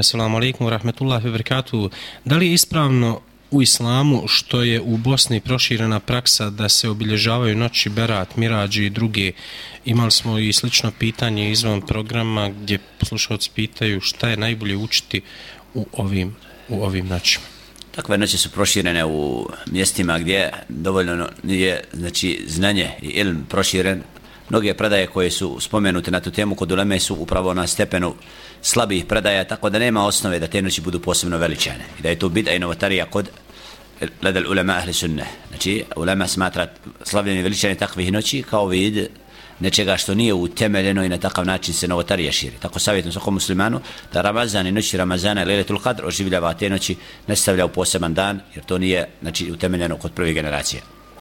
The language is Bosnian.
Assalamu alaikum wa rahmetullahi wa barakatuhu. Da li je ispravno u islamu što je u Bosni proširena praksa da se obilježavaju noći Berat, Mirađi i druge. Imali smo i slično pitanje izvan programa gdje slušalci pitaju šta je najbolje učiti u ovim, u ovim noćima. Takve noći su proširene u mjestima gdje dovoljno je znači, znanje i ilm proširen. Mnoge predaje koje su spomenute na tu temu kod uleme su upravo na stepenu slabih predaja, tako da nema osnove da te noći budu posebno veličane. I da je to bida i novotarija kod ledal ulema ahli sunne. Znači, ulema smatra slavljenje veličanje takvih noći kao vid nečega što nije utemeljeno i na takav način se novotarija širi. Tako savjetujem svakom muslimanu da Ramazan i noći Ramazana i Leletul Qadr oživljava te noći, ne stavlja u poseban dan, jer to nije znači, utemeljeno kod prve generacije.